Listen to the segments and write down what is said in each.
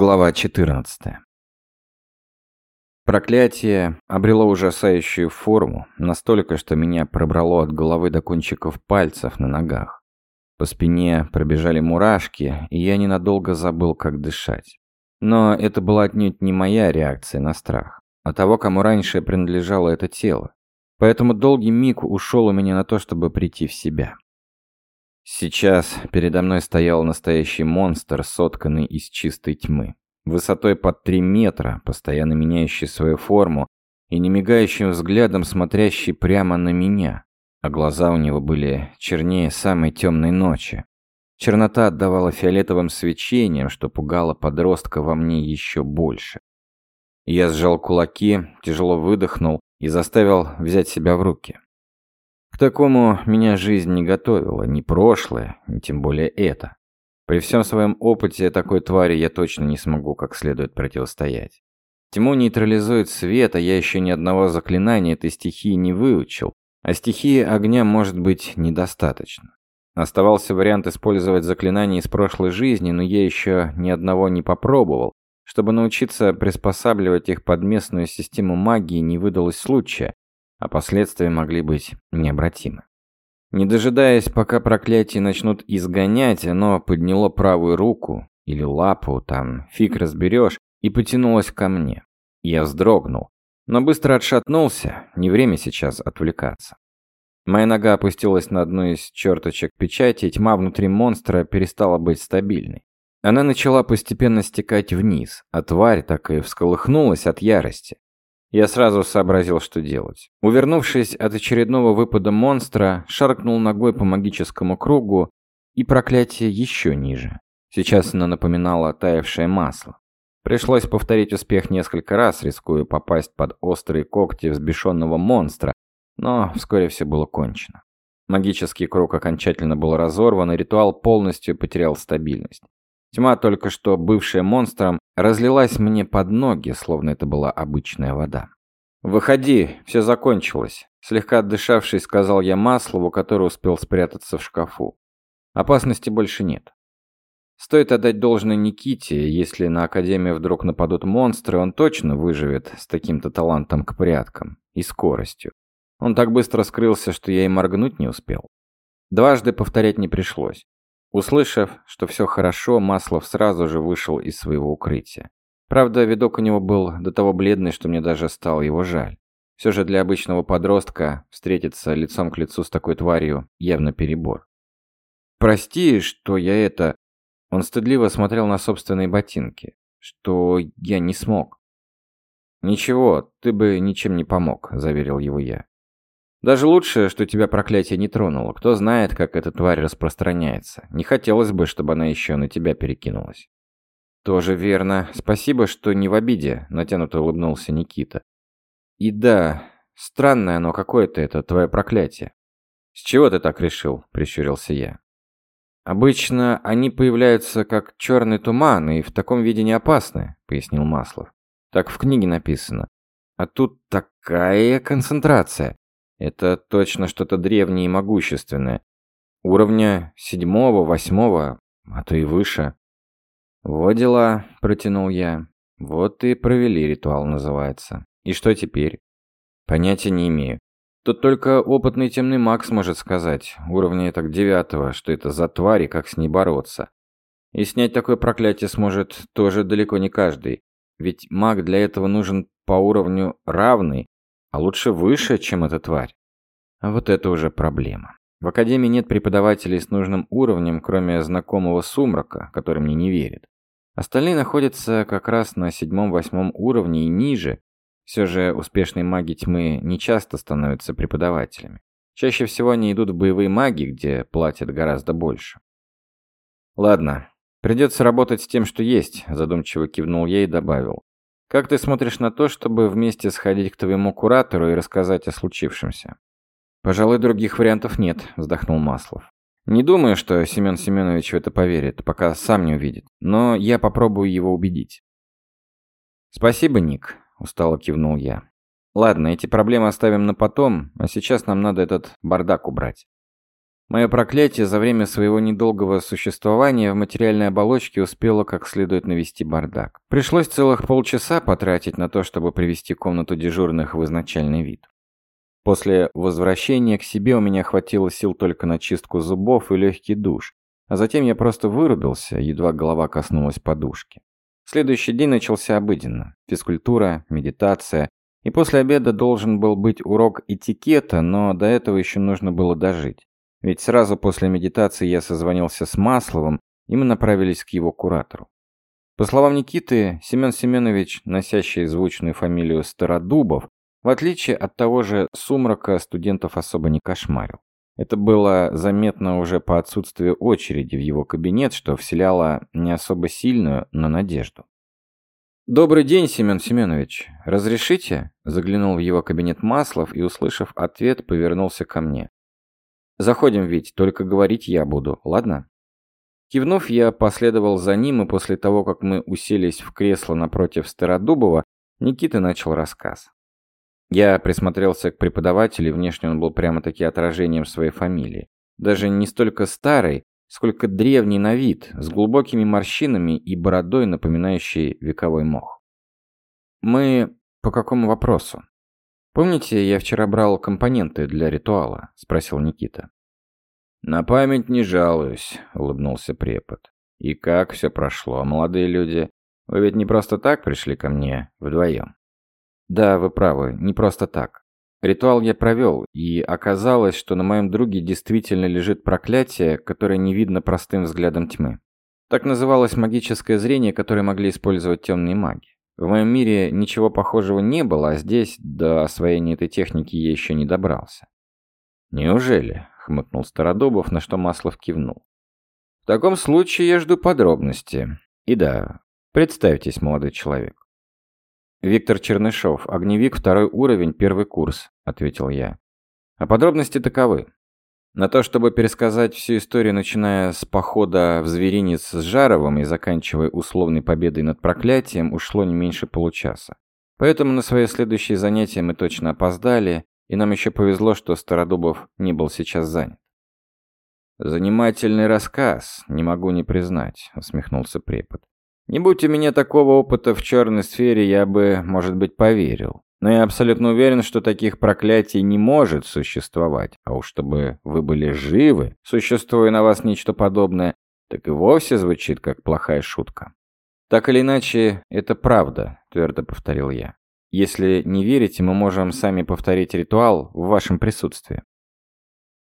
Глава 14. Проклятие обрело ужасающую форму, настолько, что меня пробрало от головы до кончиков пальцев на ногах. По спине пробежали мурашки, и я ненадолго забыл, как дышать. Но это была отнюдь не моя реакция на страх, а того, кому раньше принадлежало это тело. Поэтому долгий миг ушел у меня на то, чтобы прийти в себя. Сейчас передо мной стоял настоящий монстр, сотканный из чистой тьмы. Высотой под три метра, постоянно меняющий свою форму и немигающим взглядом смотрящий прямо на меня. А глаза у него были чернее самой темной ночи. Чернота отдавала фиолетовым свечением, что пугало подростка во мне еще больше. Я сжал кулаки, тяжело выдохнул и заставил взять себя в руки такому меня жизнь не готовила, ни прошлое, ни тем более это. При всем своем опыте такой твари я точно не смогу как следует противостоять. Тьму нейтрализует свет, а я еще ни одного заклинания этой стихии не выучил, а стихии огня может быть недостаточно. Оставался вариант использовать заклинания из прошлой жизни, но я еще ни одного не попробовал. Чтобы научиться приспосабливать их под местную систему магии, не выдалось случая, а последствия могли быть необратимы. Не дожидаясь, пока проклятие начнут изгонять, оно подняло правую руку или лапу, там фиг разберешь, и потянулось ко мне. Я вздрогнул, но быстро отшатнулся, не время сейчас отвлекаться. Моя нога опустилась на одну из черточек печати, и тьма внутри монстра перестала быть стабильной. Она начала постепенно стекать вниз, а тварь так и всколыхнулась от ярости. Я сразу сообразил, что делать. Увернувшись от очередного выпада монстра, шаркнул ногой по магическому кругу, и проклятие еще ниже. Сейчас оно напоминало таявшее масло. Пришлось повторить успех несколько раз, рискуя попасть под острые когти взбешенного монстра, но вскоре все было кончено. Магический круг окончательно был разорван, и ритуал полностью потерял стабильность. Тьма, только что бывшая монстром, разлилась мне под ноги, словно это была обычная вода. «Выходи, все закончилось», – слегка отдышавшись, сказал я Маслову, который успел спрятаться в шкафу. «Опасности больше нет». Стоит отдать должное Никите, если на Академию вдруг нападут монстры, он точно выживет с таким-то талантом к пряткам и скоростью. Он так быстро скрылся, что я и моргнуть не успел. Дважды повторять не пришлось. Услышав, что все хорошо, Маслов сразу же вышел из своего укрытия. Правда, видок у него был до того бледный, что мне даже стало его жаль. Все же для обычного подростка встретиться лицом к лицу с такой тварью явно перебор. «Прости, что я это...» Он стыдливо смотрел на собственные ботинки. «Что я не смог». «Ничего, ты бы ничем не помог», – заверил его я. Даже лучше, что тебя проклятие не тронуло. Кто знает, как эта тварь распространяется. Не хотелось бы, чтобы она еще на тебя перекинулась. Тоже верно. Спасибо, что не в обиде, натянуто улыбнулся Никита. И да, странное оно какое-то это, твое проклятие. С чего ты так решил? Прищурился я. Обычно они появляются как черный туман и в таком виде не опасны, пояснил Маслов. Так в книге написано. А тут такая концентрация. Это точно что-то древнее и могущественное. Уровня седьмого, восьмого, а то и выше. «Вот дела», — протянул я. «Вот и провели ритуал, называется. И что теперь?» «Понятия не имею. Тут только опытный темный маг сможет сказать, уровня так девятого, что это за твари, как с ней бороться. И снять такое проклятие сможет тоже далеко не каждый. Ведь маг для этого нужен по уровню равный, а лучше выше, чем эта тварь. А вот это уже проблема. В академии нет преподавателей с нужным уровнем, кроме знакомого Сумрака, который мне не верит. Остальные находятся как раз на седьмом-восьмом уровне и ниже. Все же успешные маги тьмы не часто становятся преподавателями. Чаще всего они идут в боевые маги, где платят гораздо больше. Ладно, придется работать с тем, что есть, задумчиво кивнул я и добавил. Как ты смотришь на то, чтобы вместе сходить к твоему куратору и рассказать о случившемся? Пожалуй, других вариантов нет, вздохнул Маслов. Не думаю, что Семен Семенович в это поверит, пока сам не увидит, но я попробую его убедить. Спасибо, Ник, устало кивнул я. Ладно, эти проблемы оставим на потом, а сейчас нам надо этот бардак убрать. Мое проклятие за время своего недолгого существования в материальной оболочке успело как следует навести бардак. Пришлось целых полчаса потратить на то, чтобы привести комнату дежурных в изначальный вид. После возвращения к себе у меня хватило сил только на чистку зубов и легкий душ, а затем я просто вырубился, едва голова коснулась подушки. Следующий день начался обыденно. Физкультура, медитация, и после обеда должен был быть урок этикета, но до этого еще нужно было дожить. Ведь сразу после медитации я созвонился с Масловым, и мы направились к его куратору. По словам Никиты, Семен Семенович, носящий звучную фамилию Стародубов, в отличие от того же Сумрака, студентов особо не кошмарил. Это было заметно уже по отсутствию очереди в его кабинет, что вселяло не особо сильную, но надежду. «Добрый день, Семен Семенович. Разрешите?» Заглянул в его кабинет Маслов и, услышав ответ, повернулся ко мне. Заходим, ведь, только говорить я буду, ладно? Кивнув, я последовал за ним, и после того, как мы уселись в кресло напротив Стародубова, Никита начал рассказ. Я присмотрелся к преподавателю, внешне он был прямо-таки отражением своей фамилии. Даже не столько старый, сколько древний на вид, с глубокими морщинами и бородой, напоминающей вековой мох. «Мы по какому вопросу?» «Помните, я вчера брал компоненты для ритуала?» – спросил Никита. «На память не жалуюсь», – улыбнулся препод. «И как все прошло, молодые люди? Вы ведь не просто так пришли ко мне вдвоем?» «Да, вы правы, не просто так. Ритуал я провел, и оказалось, что на моем друге действительно лежит проклятие, которое не видно простым взглядом тьмы. Так называлось магическое зрение, которое могли использовать темные маги. В моем мире ничего похожего не было, а здесь до освоения этой техники я еще не добрался. «Неужели?» — хмыкнул Стародубов, на что Маслов кивнул. «В таком случае я жду подробности. И да, представьтесь, молодой человек». «Виктор Чернышов, огневик, второй уровень, первый курс», — ответил я. «А подробности таковы. На то, чтобы пересказать всю историю, начиная с похода в зверинец с Жаровым и заканчивая условной победой над проклятием, ушло не меньше получаса. Поэтому на свое следующее занятие мы точно опоздали, и нам еще повезло, что Стародубов не был сейчас занят. «Занимательный рассказ, не могу не признать», — усмехнулся препод. «Не будь у меня такого опыта в черной сфере, я бы, может быть, поверил. Но я абсолютно уверен, что таких проклятий не может существовать. А уж чтобы вы были живы, существуя на вас нечто подобное, так и вовсе звучит как плохая шутка. Так или иначе, это правда, твердо повторил я. Если не верите, мы можем сами повторить ритуал в вашем присутствии.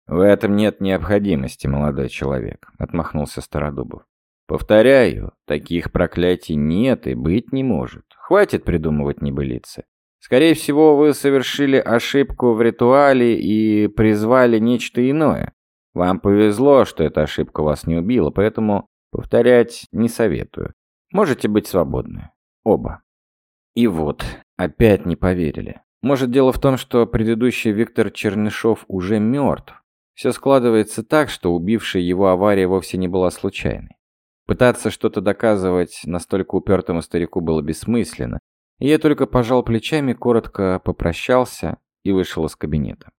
В этом нет необходимости, молодой человек, отмахнулся Стародубов. Повторяю, таких проклятий нет и быть не может. Хватит придумывать небылицы. Скорее всего, вы совершили ошибку в ритуале и призвали нечто иное. Вам повезло, что эта ошибка вас не убила, поэтому повторять не советую. Можете быть свободны. Оба. И вот, опять не поверили. Может, дело в том, что предыдущий Виктор Чернышов уже мертв. Все складывается так, что убившая его авария вовсе не была случайной. Пытаться что-то доказывать настолько упертому старику было бессмысленно, я только пожал плечами, коротко попрощался и вышел из кабинета.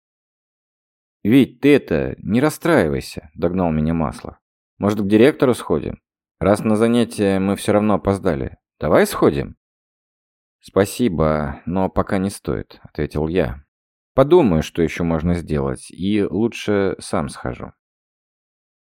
«Вить, ты это, не расстраивайся», — догнал меня Маслов. «Может, к директору сходим? Раз на занятие мы все равно опоздали. Давай сходим?» «Спасибо, но пока не стоит», — ответил я. «Подумаю, что еще можно сделать, и лучше сам схожу».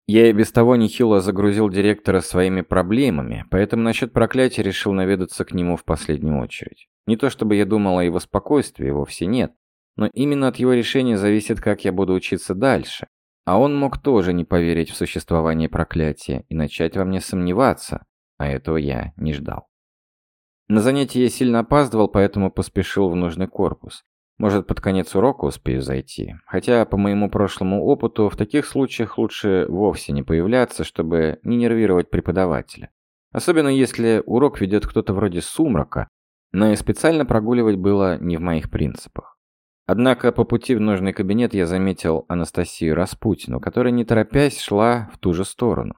Я и без того нехило загрузил директора своими проблемами, поэтому насчет проклятия решил наведаться к нему в последнюю очередь. Не то чтобы я думал о его спокойствии, вовсе нет. Но именно от его решения зависит, как я буду учиться дальше. А он мог тоже не поверить в существование проклятия и начать во мне сомневаться, а этого я не ждал. На занятие я сильно опаздывал, поэтому поспешил в нужный корпус. Может, под конец урока успею зайти. Хотя, по моему прошлому опыту, в таких случаях лучше вовсе не появляться, чтобы не нервировать преподавателя. Особенно если урок ведет кто-то вроде сумрака, но и специально прогуливать было не в моих принципах. Однако по пути в нужный кабинет я заметил Анастасию Распутину, которая не торопясь шла в ту же сторону.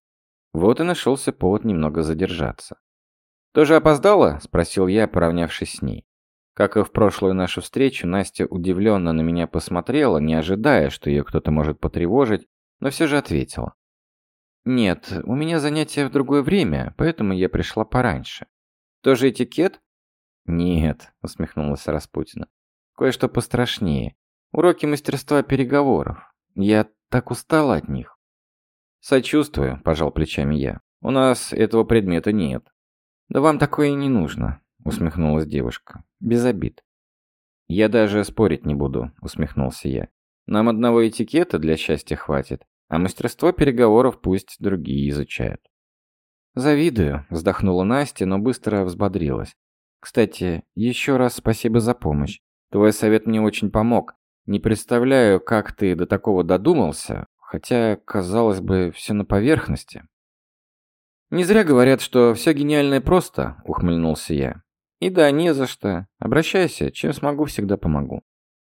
Вот и нашелся повод немного задержаться. «Тоже опоздала?» – спросил я, поравнявшись с ней. Как и в прошлую нашу встречу, Настя удивленно на меня посмотрела, не ожидая, что ее кто-то может потревожить, но все же ответила. «Нет, у меня занятия в другое время, поэтому я пришла пораньше. Тоже этикет?» «Нет», — усмехнулась Распутина. «Кое-что пострашнее. Уроки мастерства переговоров. Я так устала от них». «Сочувствую», — пожал плечами я. «У нас этого предмета нет». «Да вам такое и не нужно», — усмехнулась девушка. «Без обид». «Я даже спорить не буду», — усмехнулся я. «Нам одного этикета для счастья хватит, а мастерство переговоров пусть другие изучают». «Завидую», — вздохнула Настя, но быстро взбодрилась. «Кстати, еще раз спасибо за помощь. Твой совет мне очень помог. Не представляю, как ты до такого додумался, хотя, казалось бы, все на поверхности». «Не зря говорят, что все гениальное просто», — ухмыльнулся я. «И да, не за что. Обращайся, чем смогу, всегда помогу».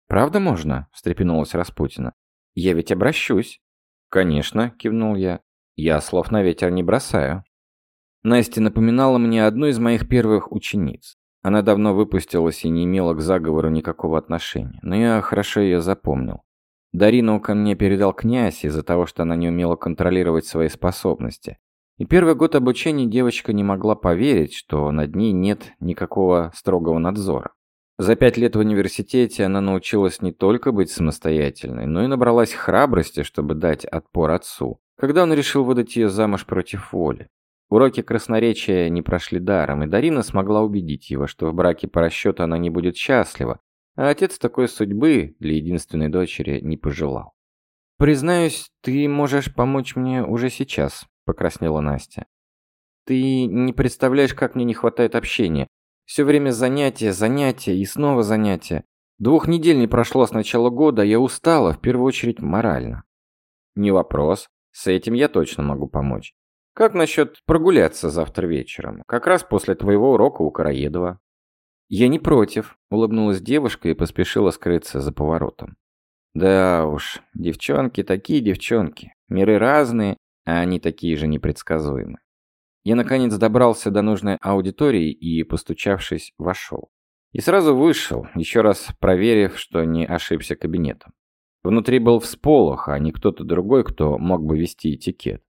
«Правда можно?» — встрепенулась Распутина. «Я ведь обращусь». «Конечно», — кивнул я. «Я слов на ветер не бросаю». Настя напоминала мне одну из моих первых учениц. Она давно выпустилась и не имела к заговору никакого отношения, но я хорошо ее запомнил. Дарину ко мне передал князь из-за того, что она не умела контролировать свои способности. И первый год обучения девочка не могла поверить, что над ней нет никакого строгого надзора. За пять лет в университете она научилась не только быть самостоятельной, но и набралась храбрости, чтобы дать отпор отцу, когда он решил выдать ее замуж против воли. Уроки красноречия не прошли даром, и Дарина смогла убедить его, что в браке по расчету она не будет счастлива, а отец такой судьбы для единственной дочери не пожелал. «Признаюсь, ты можешь помочь мне уже сейчас», – покраснела Настя. «Ты не представляешь, как мне не хватает общения. Все время занятия, занятия и снова занятия. Двух недель не прошло с начала года, а я устала, в первую очередь морально. Не вопрос, с этим я точно могу помочь. Как насчет прогуляться завтра вечером, как раз после твоего урока у Караедова? Я не против, улыбнулась девушка и поспешила скрыться за поворотом. Да уж, девчонки такие девчонки, миры разные, а они такие же непредсказуемые. Я наконец добрался до нужной аудитории и, постучавшись, вошел. И сразу вышел, еще раз проверив, что не ошибся кабинетом. Внутри был всполох, а не кто-то другой, кто мог бы вести этикет.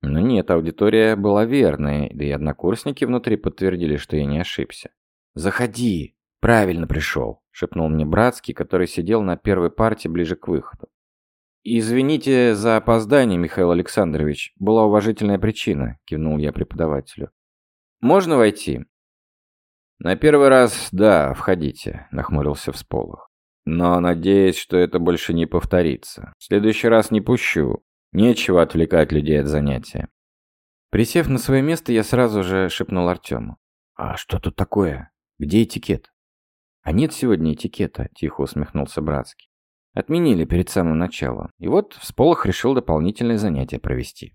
Но нет, аудитория была верной, да и однокурсники внутри подтвердили, что я не ошибся. «Заходи! Правильно пришел!» — шепнул мне Братский, который сидел на первой парте ближе к выходу. «Извините за опоздание, Михаил Александрович. Была уважительная причина», – кивнул я преподавателю. «Можно войти?» «На первый раз, да, входите», – нахмурился Всполох. «Но надеюсь, что это больше не повторится. В следующий раз не пущу. Нечего отвлекать людей от занятия». Присев на свое место, я сразу же шепнул Артему. «А что тут такое? Где этикет?» «А нет сегодня этикета», – тихо усмехнулся Братский. Отменили перед самым началом. И вот Всполох решил дополнительное занятие провести.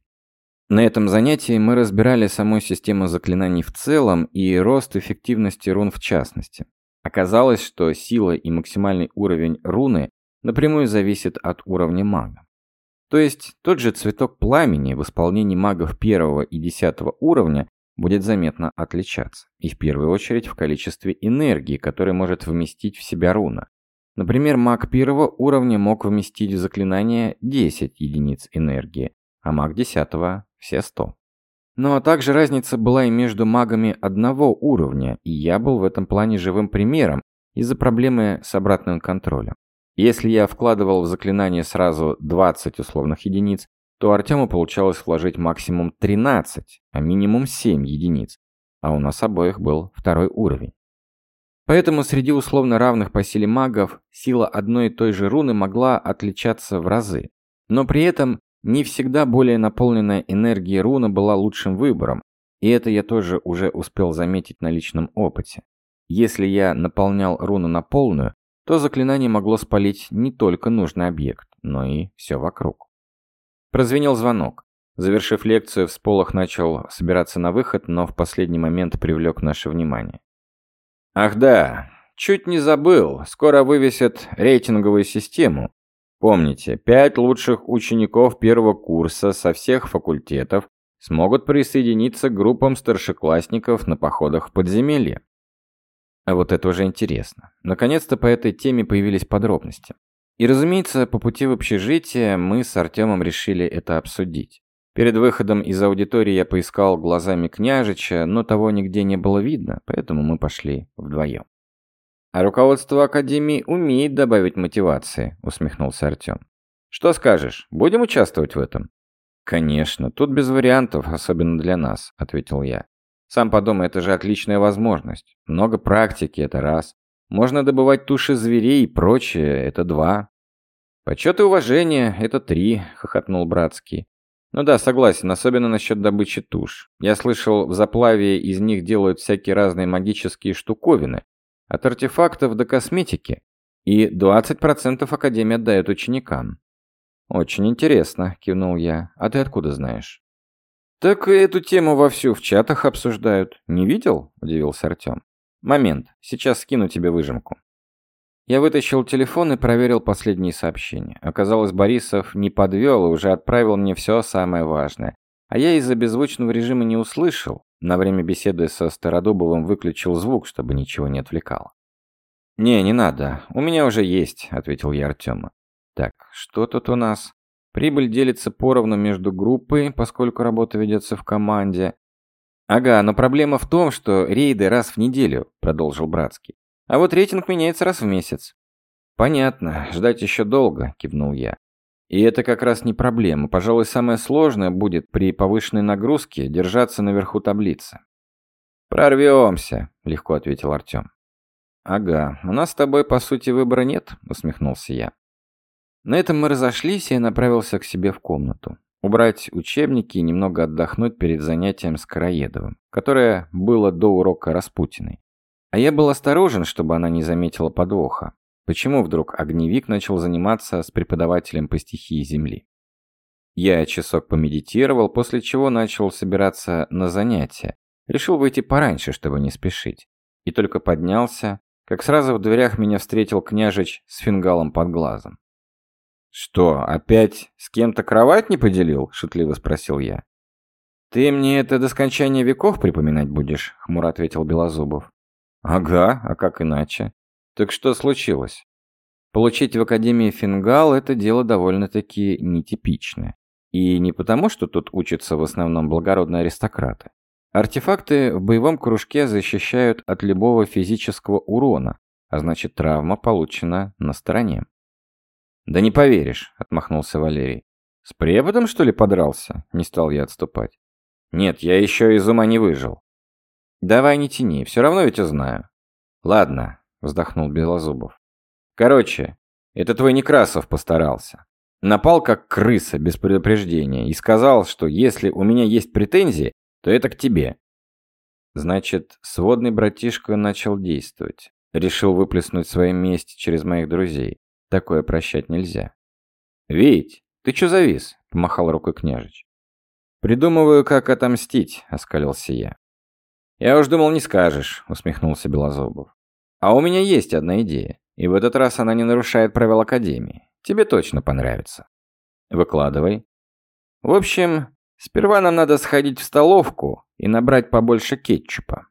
На этом занятии мы разбирали саму систему заклинаний в целом и рост эффективности рун в частности. Оказалось, что сила и максимальный уровень руны напрямую зависит от уровня мага. То есть тот же цветок пламени в исполнении магов первого и десятого уровня будет заметно отличаться. И в первую очередь в количестве энергии, которую может вместить в себя руна. Например, маг первого уровня мог вместить в заклинание 10 единиц энергии, а маг десятого – все 100. Но также разница была и между магами одного уровня, и я был в этом плане живым примером из-за проблемы с обратным контролем. Если я вкладывал в заклинание сразу 20 условных единиц, то Артему получалось вложить максимум 13, а минимум 7 единиц, а у нас обоих был второй уровень. Поэтому среди условно равных по силе магов сила одной и той же руны могла отличаться в разы. Но при этом не всегда более наполненная энергией руна была лучшим выбором, и это я тоже уже успел заметить на личном опыте. Если я наполнял руну на полную, то заклинание могло спалить не только нужный объект, но и все вокруг. Прозвенел звонок. Завершив лекцию, Всполох начал собираться на выход, но в последний момент привлек наше внимание. Ах да, чуть не забыл, скоро вывесят рейтинговую систему. Помните, пять лучших учеников первого курса со всех факультетов смогут присоединиться к группам старшеклассников на походах в подземелье. А вот это уже интересно. Наконец-то по этой теме появились подробности. И, разумеется, по пути в общежитие мы с Артемом решили это обсудить. Перед выходом из аудитории я поискал глазами княжича, но того нигде не было видно, поэтому мы пошли вдвоем. «А руководство Академии умеет добавить мотивации», — усмехнулся Артем. «Что скажешь, будем участвовать в этом?» «Конечно, тут без вариантов, особенно для нас», — ответил я. «Сам подумай, это же отличная возможность. Много практики — это раз. Можно добывать туши зверей и прочее — это два. Почет и уважение — это три», — хохотнул Братский. Ну да, согласен, особенно насчет добычи туш. Я слышал, в заплаве из них делают всякие разные магические штуковины. От артефактов до косметики. И 20% Академия отдает ученикам. «Очень интересно», — кивнул я. «А ты откуда знаешь?» «Так эту тему вовсю в чатах обсуждают. Не видел?» — удивился Артем. «Момент. Сейчас скину тебе выжимку». Я вытащил телефон и проверил последние сообщения. Оказалось, Борисов не подвел и уже отправил мне все самое важное. А я из-за беззвучного режима не услышал. На время беседы со Стародубовым выключил звук, чтобы ничего не отвлекало. «Не, не надо. У меня уже есть», — ответил я Артему. «Так, что тут у нас?» Прибыль делится поровну между группой, поскольку работа ведется в команде. «Ага, но проблема в том, что рейды раз в неделю», — продолжил Братский. А вот рейтинг меняется раз в месяц. Понятно, ждать еще долго, кивнул я. И это как раз не проблема. Пожалуй, самое сложное будет при повышенной нагрузке держаться наверху таблицы. «Прорвемся», — легко ответил Артем. «Ага, у нас с тобой, по сути, выбора нет», — усмехнулся я. На этом мы разошлись, и я направился к себе в комнату. Убрать учебники и немного отдохнуть перед занятием с Караедовым, которое было до урока Распутиной. А я был осторожен, чтобы она не заметила подвоха. Почему вдруг огневик начал заниматься с преподавателем по стихии Земли? Я часок помедитировал, после чего начал собираться на занятия. Решил выйти пораньше, чтобы не спешить. И только поднялся, как сразу в дверях меня встретил княжич с фингалом под глазом. «Что, опять с кем-то кровать не поделил?» – шутливо спросил я. «Ты мне это до скончания веков припоминать будешь?» – хмуро ответил Белозубов. Ага, а как иначе? Так что случилось? Получить в Академии фингал – это дело довольно-таки нетипичное. И не потому, что тут учатся в основном благородные аристократы. Артефакты в боевом кружке защищают от любого физического урона, а значит травма получена на стороне. «Да не поверишь», — отмахнулся Валерий. «С преподом, что ли, подрался?» — не стал я отступать. «Нет, я еще из ума не выжил. «Давай не тяни, все равно ведь узнаю». «Ладно», — вздохнул Белозубов. «Короче, это твой Некрасов постарался. Напал как крыса, без предупреждения, и сказал, что если у меня есть претензии, то это к тебе». Значит, сводный братишка начал действовать. Решил выплеснуть свои мести через моих друзей. Такое прощать нельзя. «Вить, ты чё завис?» — помахал рукой княжич. «Придумываю, как отомстить», — оскалился я. «Я уж думал, не скажешь», — усмехнулся Белозубов. «А у меня есть одна идея, и в этот раз она не нарушает правил Академии. Тебе точно понравится». «Выкладывай». «В общем, сперва нам надо сходить в столовку и набрать побольше кетчупа.